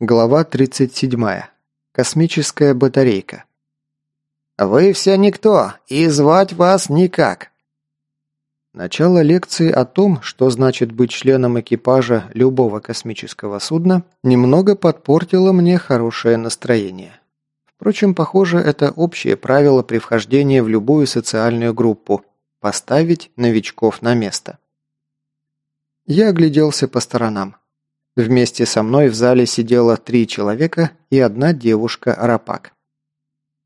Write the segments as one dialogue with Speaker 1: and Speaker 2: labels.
Speaker 1: Глава 37. Космическая батарейка. «Вы все никто, и звать вас никак». Начало лекции о том, что значит быть членом экипажа любого космического судна, немного подпортило мне хорошее настроение. Впрочем, похоже, это общее правило при вхождении в любую социальную группу – поставить новичков на место. Я огляделся по сторонам. Вместе со мной в зале сидело три человека и одна девушка-рапак.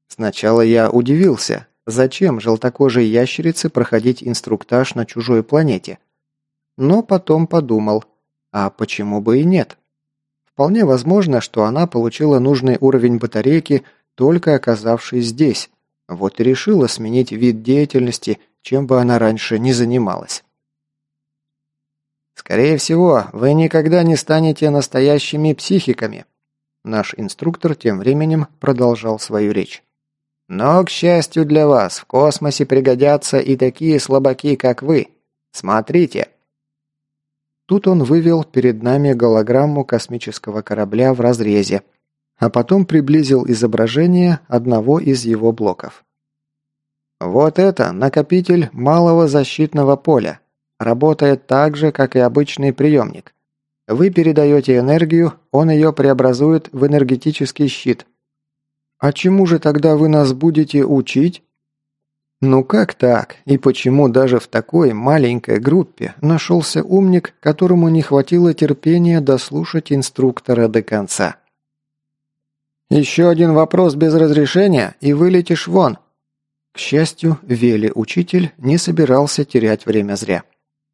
Speaker 1: Сначала я удивился, зачем желтокожей ящерице проходить инструктаж на чужой планете. Но потом подумал, а почему бы и нет? Вполне возможно, что она получила нужный уровень батарейки, только оказавшись здесь, вот и решила сменить вид деятельности, чем бы она раньше не занималась. «Скорее всего, вы никогда не станете настоящими психиками», Наш инструктор тем временем продолжал свою речь. «Но, к счастью для вас, в космосе пригодятся и такие слабаки, как вы. Смотрите!» Тут он вывел перед нами голограмму космического корабля в разрезе, а потом приблизил изображение одного из его блоков. Вот это накопитель малого защитного поля. Работает так же, как и обычный приемник. Вы передаете энергию, он ее преобразует в энергетический щит. А чему же тогда вы нас будете учить? Ну как так? И почему даже в такой маленькой группе нашелся умник, которому не хватило терпения дослушать инструктора до конца? «Еще один вопрос без разрешения, и вылетишь вон!» К счастью, Вели учитель не собирался терять время зря.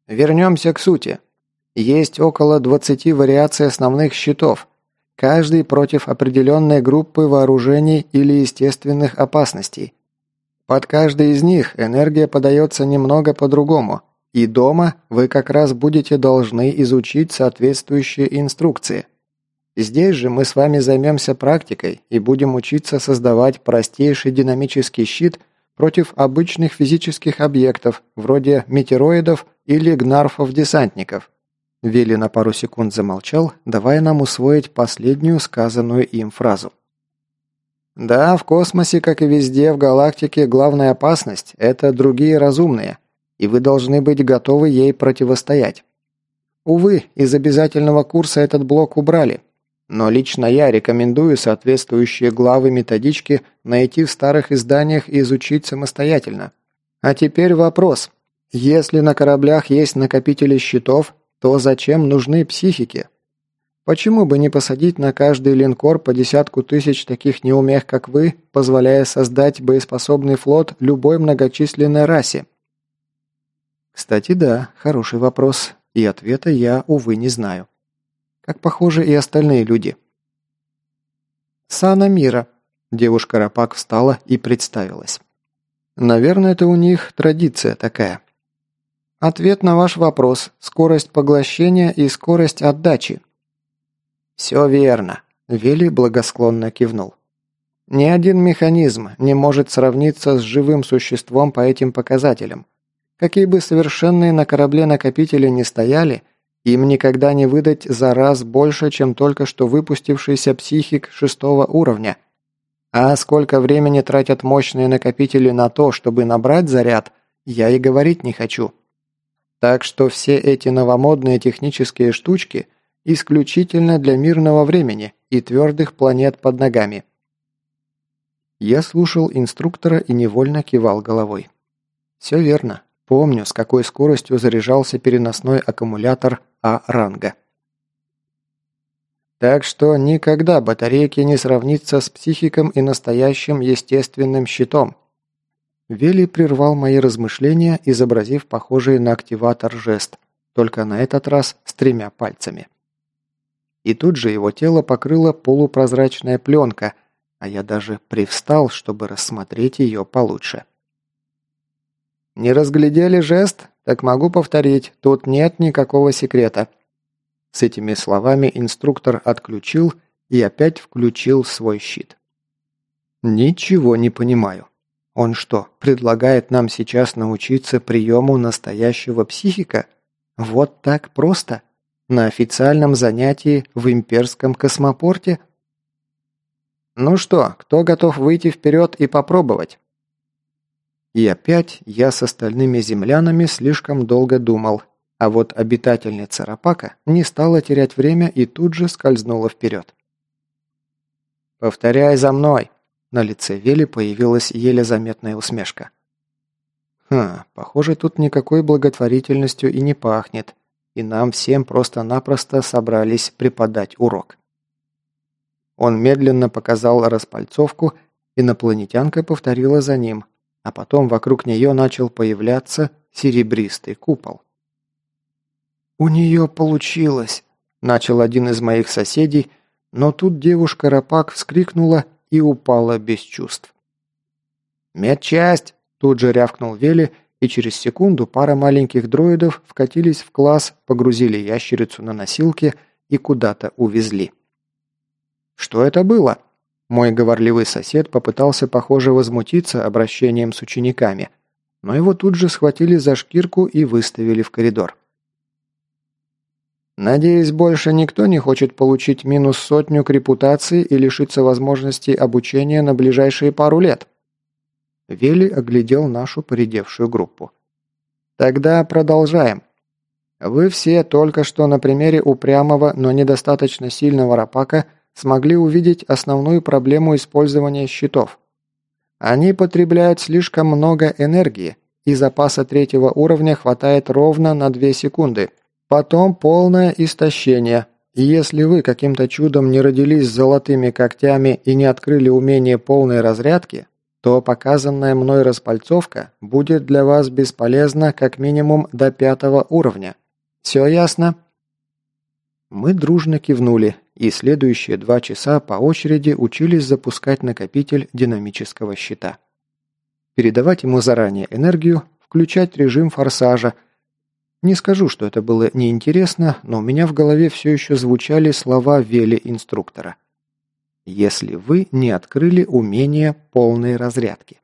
Speaker 1: Вернемся к сути. Есть около 20 вариаций основных щитов, каждый против определенной группы вооружений или естественных опасностей. Под каждой из них энергия подается немного по-другому, и дома вы как раз будете должны изучить соответствующие инструкции. Здесь же мы с вами займемся практикой и будем учиться создавать простейший динамический щит против обычных физических объектов, вроде метероидов или гнарфов-десантников. Вилли на пару секунд замолчал, давая нам усвоить последнюю сказанную им фразу. Да, в космосе, как и везде в галактике, главная опасность – это другие разумные, и вы должны быть готовы ей противостоять. Увы, из обязательного курса этот блок убрали, но лично я рекомендую соответствующие главы методички найти в старых изданиях и изучить самостоятельно. А теперь вопрос. Если на кораблях есть накопители щитов, то зачем нужны психики? Почему бы не посадить на каждый линкор по десятку тысяч таких неумех, как вы, позволяя создать боеспособный флот любой многочисленной расе? Кстати, да, хороший вопрос, и ответа я, увы, не знаю как, похоже, и остальные люди. «Сана Мира», – девушка-рапак встала и представилась. «Наверное, это у них традиция такая». «Ответ на ваш вопрос – скорость поглощения и скорость отдачи». «Все верно», – Вели благосклонно кивнул. «Ни один механизм не может сравниться с живым существом по этим показателям. Какие бы совершенные на корабле накопители не стояли – им никогда не выдать за раз больше, чем только что выпустившийся психик шестого уровня. А сколько времени тратят мощные накопители на то, чтобы набрать заряд, я и говорить не хочу. Так что все эти новомодные технические штучки исключительно для мирного времени и твердых планет под ногами. Я слушал инструктора и невольно кивал головой. Все верно. Помню, с какой скоростью заряжался переносной аккумулятор а-ранга. Так что никогда батарейки не сравнится с психиком и настоящим естественным щитом. Вели прервал мои размышления, изобразив похожий на активатор жест, только на этот раз с тремя пальцами. И тут же его тело покрыла полупрозрачная пленка, а я даже привстал, чтобы рассмотреть ее получше. «Не разглядели жест? Так могу повторить, тут нет никакого секрета». С этими словами инструктор отключил и опять включил свой щит. «Ничего не понимаю. Он что, предлагает нам сейчас научиться приему настоящего психика? Вот так просто? На официальном занятии в имперском космопорте? Ну что, кто готов выйти вперед и попробовать? И опять я с остальными землянами слишком долго думал, а вот обитательница Рапака не стала терять время и тут же скользнула вперед. «Повторяй за мной!» На лице Вели появилась еле заметная усмешка. «Хм, похоже, тут никакой благотворительностью и не пахнет, и нам всем просто-напросто собрались преподать урок». Он медленно показал распальцовку, инопланетянка повторила за ним, а потом вокруг нее начал появляться серебристый купол. «У нее получилось!» – начал один из моих соседей, но тут девушка-рапак вскрикнула и упала без чувств. «Медчасть!» – тут же рявкнул Вели, и через секунду пара маленьких дроидов вкатились в класс, погрузили ящерицу на носилки и куда-то увезли. «Что это было?» Мой говорливый сосед попытался, похоже, возмутиться обращением с учениками, но его тут же схватили за шкирку и выставили в коридор. Надеюсь, больше никто не хочет получить минус сотню к репутации и лишиться возможности обучения на ближайшие пару лет. Вели оглядел нашу поредевшую группу. Тогда продолжаем. Вы все только что на примере упрямого, но недостаточно сильного рапака – смогли увидеть основную проблему использования щитов. Они потребляют слишком много энергии, и запаса третьего уровня хватает ровно на 2 секунды. Потом полное истощение. И если вы каким-то чудом не родились с золотыми когтями и не открыли умение полной разрядки, то показанная мной распальцовка будет для вас бесполезна как минимум до пятого уровня. Все ясно? Мы дружно кивнули, и следующие два часа по очереди учились запускать накопитель динамического щита. Передавать ему заранее энергию, включать режим форсажа. Не скажу, что это было неинтересно, но у меня в голове все еще звучали слова Вели инструктора. «Если вы не открыли умение полной разрядки».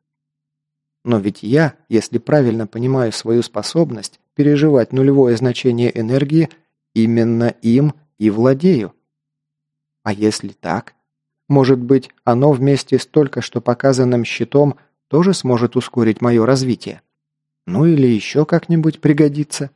Speaker 1: Но ведь я, если правильно понимаю свою способность переживать нулевое значение энергии – Именно им и владею. А если так? Может быть, оно вместе с только что показанным щитом тоже сможет ускорить мое развитие? Ну или еще как-нибудь пригодится?